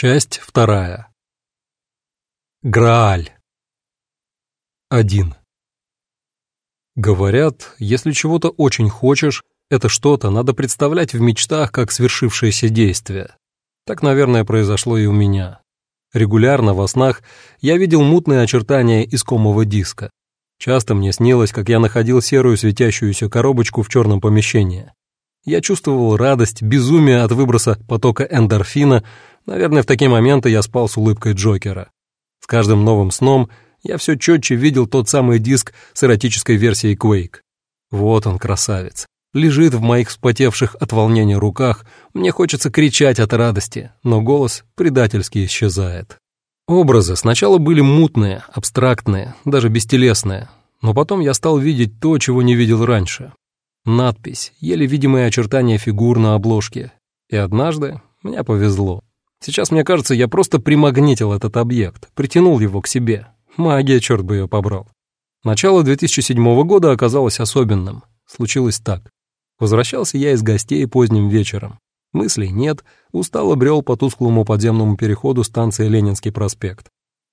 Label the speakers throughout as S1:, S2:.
S1: Часть вторая. Грааль. Один. Говорят, если чего-то очень хочешь, это что-то надо представлять в мечтах как свершившееся действие. Так, наверное, произошло и у меня. Регулярно во снах я видел мутные очертания искомого диска. Часто мне снилось, как я находил серую светящуюся коробочку в черном помещении. Я чувствовал радость, безумие от выброса потока эндорфина, Наверное, в такие моменты я спал с улыбкой Джокера. С каждым новым сном я все четче видел тот самый диск с эротической версией Quake. Вот он, красавец. Лежит в моих вспотевших от волнения руках, мне хочется кричать от радости, но голос предательски исчезает. Образы сначала были мутные, абстрактные, даже бестелесные, но потом я стал видеть то, чего не видел раньше. Надпись, еле видимые очертания фигур на обложке. И однажды мне повезло. Сейчас, мне кажется, я просто примагнитил этот объект, притянул его к себе. Магия, черт бы ее побрал. Начало 2007 года оказалось особенным. Случилось так. Возвращался я из гостей поздним вечером. Мыслей нет, устало брел по тусклому подземному переходу станции Ленинский проспект.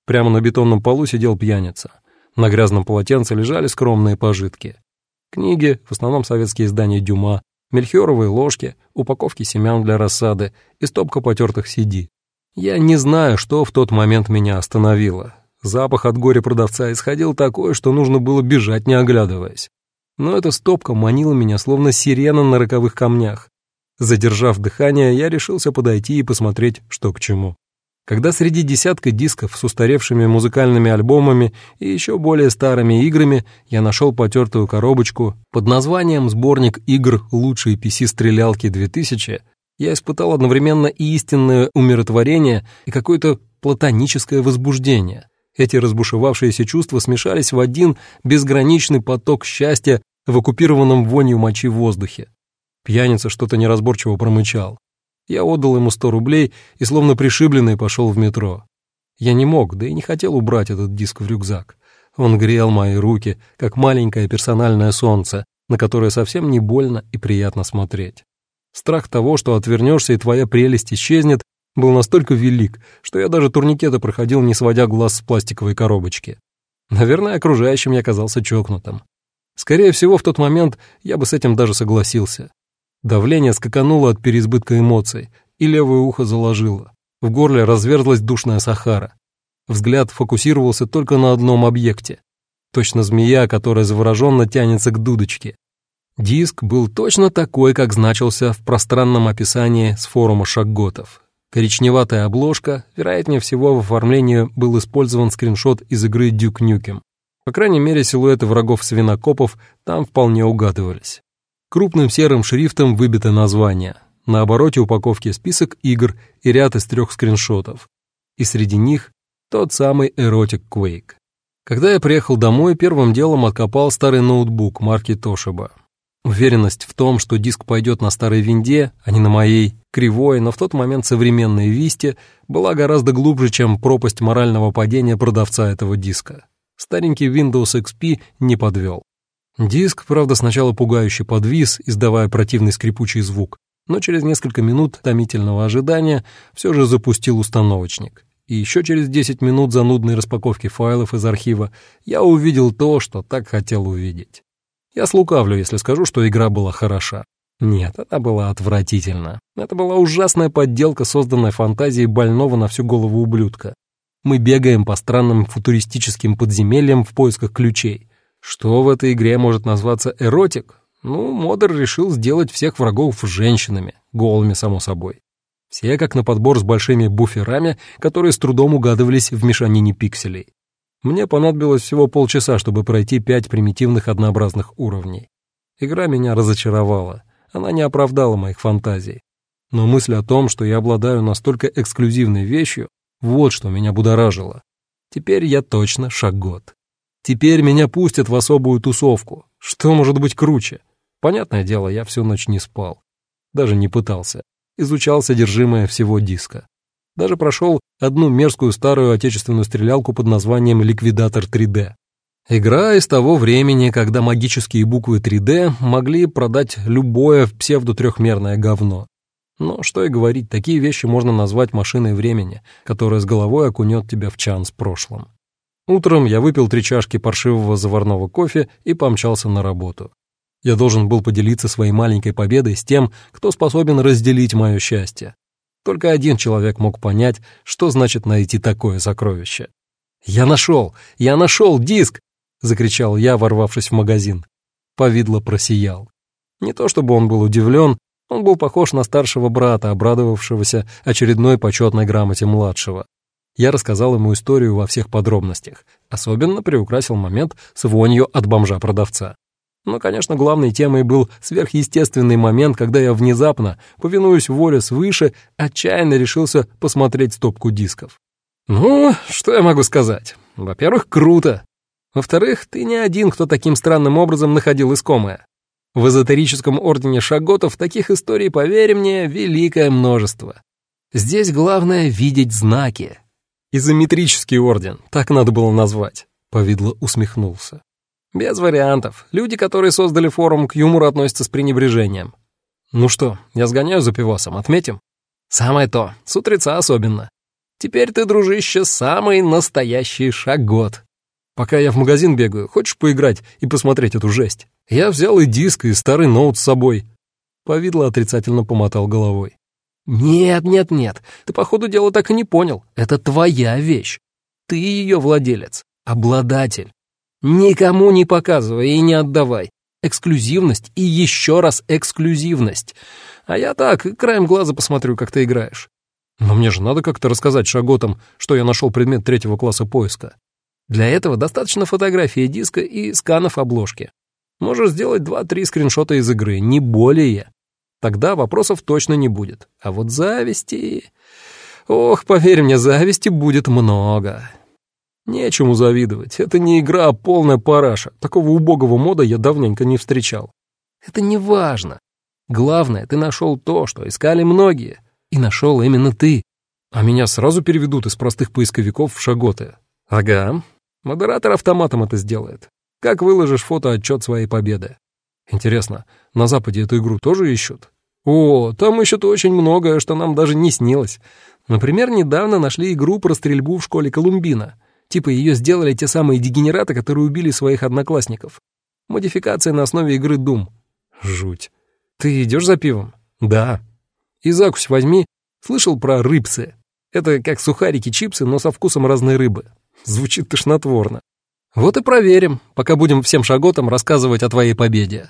S1: Прямо на бетонном полу сидел пьяница. На грязном полотенце лежали скромные пожитки. Книги, в основном советские издания Дюма, мельхиоровые ложки, упаковки семян для рассады и стопка потертых CD. Я не знаю, что в тот момент меня остановило. Запах от горя продавца исходил такой, что нужно было бежать, не оглядываясь. Но эта стопка манила меня, словно сирена на роковых камнях. Задержав дыхание, я решился подойти и посмотреть, что к чему. Когда среди десятка дисков с устаревшими музыкальными альбомами и еще более старыми играми я нашел потертую коробочку под названием «Сборник игр лучшей PC-стрелялки 2000», я испытал одновременно и истинное умиротворение, и какое-то платоническое возбуждение. Эти разбушевавшиеся чувства смешались в один безграничный поток счастья в оккупированном вонью мочи воздухе. Пьяница что-то неразборчиво промычал. Я отдал ему сто рублей и, словно пришибленный, пошел в метро. Я не мог, да и не хотел убрать этот диск в рюкзак. Он грел мои руки, как маленькое персональное солнце, на которое совсем не больно и приятно смотреть. Страх того, что отвернешься и твоя прелесть исчезнет, был настолько велик, что я даже турникета проходил, не сводя глаз с пластиковой коробочки. Наверное, окружающим я казался чокнутым. Скорее всего, в тот момент я бы с этим даже согласился. Давление скакануло от переизбытка эмоций, и левое ухо заложило. В горле разверзлась душная сахара. Взгляд фокусировался только на одном объекте. Точно змея, которая завороженно тянется к дудочке. Диск был точно такой, как значился в пространном описании с форума шагготов. Коричневатая обложка, вероятнее всего в оформлении был использован скриншот из игры Duke Nukem. По крайней мере, силуэты врагов свинокопов там вполне угадывались. Крупным серым шрифтом выбито название. На обороте упаковки список игр и ряд из трех скриншотов. И среди них тот самый Erotic Quake. Когда я приехал домой, первым делом откопал старый ноутбук марки Toshiba. Уверенность в том, что диск пойдет на старой винде, а не на моей, кривой, но в тот момент современной Висте, была гораздо глубже, чем пропасть морального падения продавца этого диска. Старенький Windows XP не подвел. Диск, правда, сначала пугающе подвис, издавая противный скрипучий звук, но через несколько минут томительного ожидания все же запустил установочник. И еще через 10 минут занудной распаковки файлов из архива я увидел то, что так хотел увидеть. Я слукавлю, если скажу, что игра была хороша. Нет, она была отвратительна. Это была ужасная подделка, созданная фантазией больного на всю голову ублюдка. Мы бегаем по странным футуристическим подземельям в поисках ключей. Что в этой игре может назваться эротик? Ну, Модер решил сделать всех врагов женщинами, голыми, само собой. Все как на подбор с большими буферами, которые с трудом угадывались в мешанине пикселей. Мне понадобилось всего полчаса, чтобы пройти пять примитивных однообразных уровней. Игра меня разочаровала, она не оправдала моих фантазий. Но мысль о том, что я обладаю настолько эксклюзивной вещью, вот что меня будоражило. Теперь я точно шагот. Теперь меня пустят в особую тусовку. Что может быть круче? Понятное дело, я всю ночь не спал. Даже не пытался. Изучал содержимое всего диска. Даже прошел одну мерзкую старую отечественную стрелялку под названием «Ликвидатор 3D». Игра из того времени, когда магические буквы 3D могли продать любое псевдотрехмерное говно. Но что и говорить, такие вещи можно назвать машиной времени, которая с головой окунет тебя в чан с прошлым. Утром я выпил три чашки паршивого заварного кофе и помчался на работу. Я должен был поделиться своей маленькой победой с тем, кто способен разделить мое счастье. Только один человек мог понять, что значит найти такое сокровище. «Я нашел! Я нашел диск!» — закричал я, ворвавшись в магазин. Повидло просиял. Не то чтобы он был удивлен, он был похож на старшего брата, обрадовавшегося очередной почетной грамоте младшего. Я рассказал ему историю во всех подробностях, особенно приукрасил момент с вонью от бомжа-продавца. Но, конечно, главной темой был сверхъестественный момент, когда я внезапно, повинуясь воле свыше, отчаянно решился посмотреть стопку дисков. Ну, что я могу сказать? Во-первых, круто. Во-вторых, ты не один, кто таким странным образом находил искомое. В эзотерическом ордене шаготов таких историй, поверь мне, великое множество. Здесь главное — видеть знаки, «Изометрический орден, так надо было назвать», — Повидло усмехнулся. «Без вариантов. Люди, которые создали форум, к юмору относятся с пренебрежением. Ну что, я сгоняю за пивасом, отметим?» «Самое то, с утреца особенно. Теперь ты, дружище, самый настоящий шагот. Пока я в магазин бегаю, хочешь поиграть и посмотреть эту жесть? Я взял и диск, и старый ноут с собой». Повидло отрицательно помотал головой. «Нет, нет, нет, ты, по ходу дела, так и не понял. Это твоя вещь. Ты ее владелец, обладатель. Никому не показывай и не отдавай. Эксклюзивность и еще раз эксклюзивность. А я так, краем глаза посмотрю, как ты играешь. Но мне же надо как-то рассказать шаготам, что я нашел предмет третьего класса поиска. Для этого достаточно фотографии диска и сканов обложки. Можешь сделать два-три скриншота из игры, не более. Тогда вопросов точно не будет. А вот зависти... Ох, поверь мне, зависти будет много. Нечему завидовать. Это не игра, а полная параша. Такого убогого мода я давненько не встречал. Это не важно. Главное, ты нашел то, что искали многие. И нашел именно ты. А меня сразу переведут из простых поисковиков в шаготы. Ага. Модератор автоматом это сделает. Как выложишь фото-отчет своей победы? Интересно, на Западе эту игру тоже ищут? О, там ищут очень многое, что нам даже не снилось. Например, недавно нашли игру про стрельбу в школе Колумбина. Типа ее сделали те самые дегенераты, которые убили своих одноклассников. Модификация на основе игры Doom. Жуть. Ты идешь за пивом? Да. И закусь возьми. Слышал про рыбсы? Это как сухарики-чипсы, но со вкусом разной рыбы. Звучит тошнотворно. Вот и проверим, пока будем всем шаготам рассказывать о твоей победе.